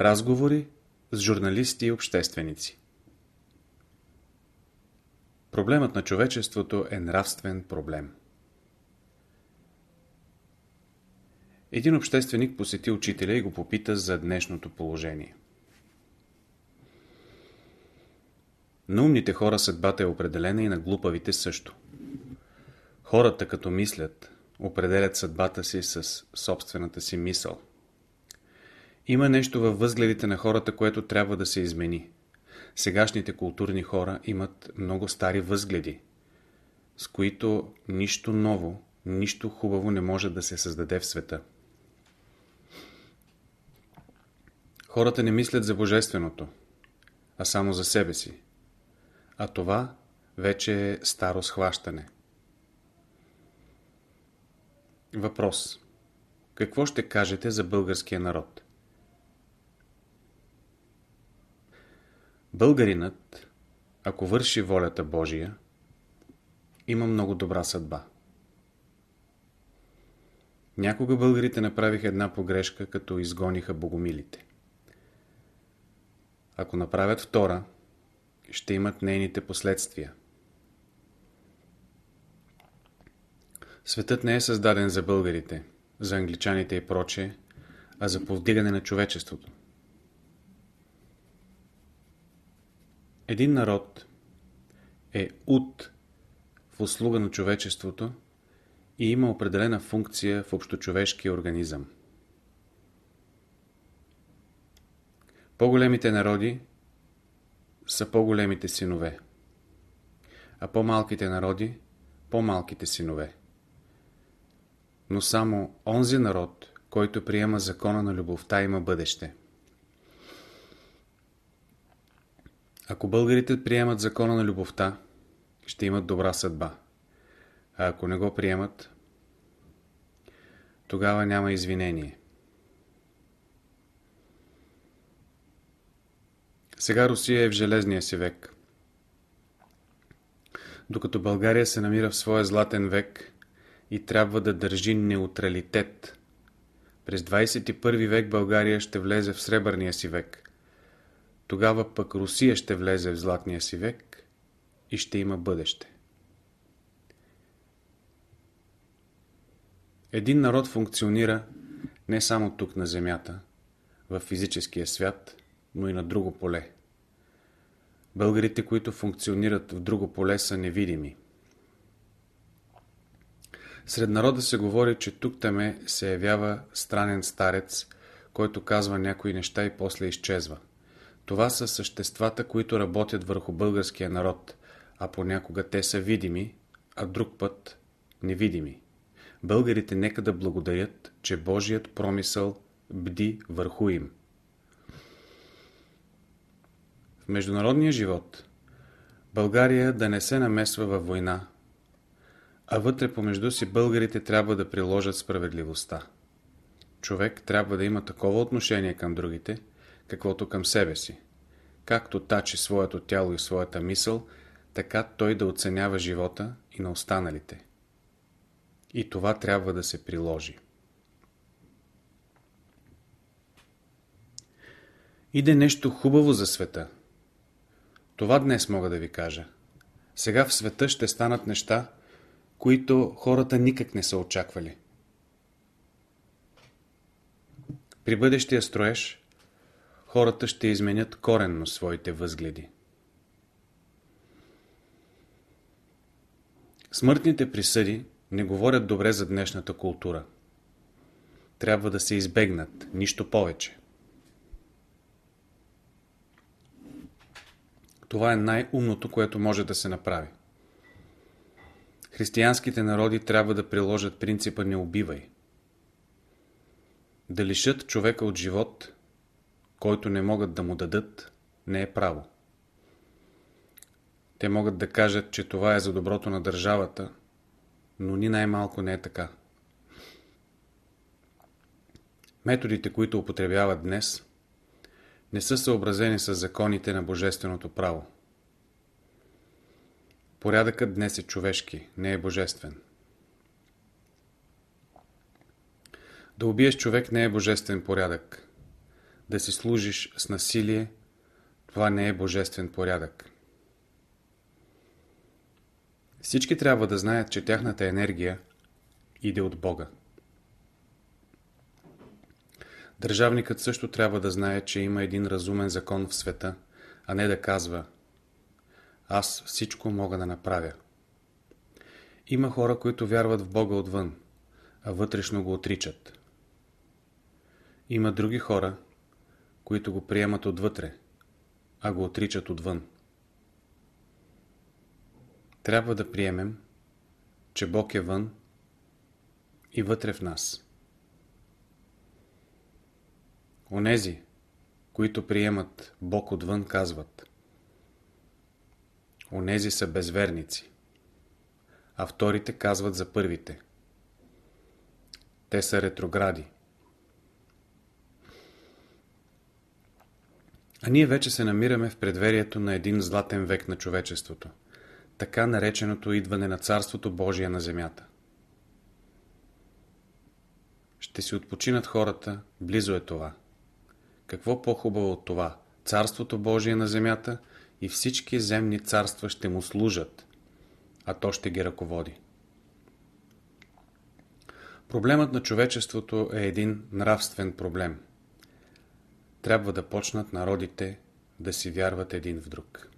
Разговори с журналисти и общественици Проблемът на човечеството е нравствен проблем. Един общественик посети учителя и го попита за днешното положение. На умните хора съдбата е определена и на глупавите също. Хората, като мислят, определят съдбата си с собствената си мисъл. Има нещо във възгледите на хората, което трябва да се измени. Сегашните културни хора имат много стари възгледи, с които нищо ново, нищо хубаво не може да се създаде в света. Хората не мислят за Божественото, а само за себе си. А това вече е старо схващане. Въпрос. Какво ще кажете за българския народ? Българинът, ако върши волята Божия, има много добра съдба. Някога българите направиха една погрешка, като изгониха богомилите. Ако направят втора, ще имат нейните последствия. Светът не е създаден за българите, за англичаните и прочее, а за повдигане на човечеството. Един народ е ут в услуга на човечеството и има определена функция в общочовешкия организъм. По-големите народи са по-големите синове, а по-малките народи – по-малките синове. Но само онзи народ, който приема закона на любовта, има бъдеще. Ако българите приемат закона на любовта, ще имат добра съдба. А ако не го приемат, тогава няма извинение. Сега Русия е в железния си век. Докато България се намира в своя златен век и трябва да държи неутралитет. През 21 век България ще влезе в сребърния си век. Тогава пък Русия ще влезе в златния си век и ще има бъдеще. Един народ функционира не само тук на Земята, в физическия свят, но и на друго поле. Българите, които функционират в друго поле, са невидими. Сред народа се говори, че тук-таме се явява странен старец, който казва някои неща и после изчезва. Това са съществата, които работят върху българския народ, а понякога те са видими, а друг път невидими. Българите нека да благодарят, че Божият промисъл бди върху им. В международния живот България да не се намесва във война, а вътре помежду си българите трябва да приложат справедливостта. Човек трябва да има такова отношение към другите – каквото към себе си. Както тачи своето тяло и своята мисъл, така той да оценява живота и на останалите. И това трябва да се приложи. Иде нещо хубаво за света. Това днес мога да ви кажа. Сега в света ще станат неща, които хората никак не са очаквали. При бъдещия строеж хората ще изменят коренно своите възгледи. Смъртните присъди не говорят добре за днешната култура. Трябва да се избегнат, нищо повече. Това е най-умното, което може да се направи. Християнските народи трябва да приложат принципа не убивай. Да лишат човека от живот който не могат да му дадат, не е право. Те могат да кажат, че това е за доброто на държавата, но ни най-малко не е така. Методите, които употребяват днес, не са съобразени с законите на божественото право. Порядъкът днес е човешки, не е божествен. Да убиеш човек не е божествен порядък. Да си служиш с насилие, това не е божествен порядък. Всички трябва да знаят, че тяхната енергия иде от Бога. Държавникът също трябва да знае, че има един разумен закон в света, а не да казва аз всичко мога да направя. Има хора, които вярват в Бога отвън, а вътрешно го отричат. Има други хора, които го приемат отвътре, а го отричат отвън. Трябва да приемем, че Бог е вън и вътре в нас. Онези, които приемат Бог отвън, казват Онези са безверници, а вторите казват за първите. Те са ретрогради. А ние вече се намираме в предверието на един златен век на човечеството, така нареченото идване на Царството Божие на земята. Ще си отпочинат хората, близо е това. Какво по-хубаво от това? Царството Божие на земята и всички земни царства ще му служат, а то ще ги ръководи. Проблемът на човечеството е един нравствен проблем. Трябва да почнат народите да си вярват един в друг.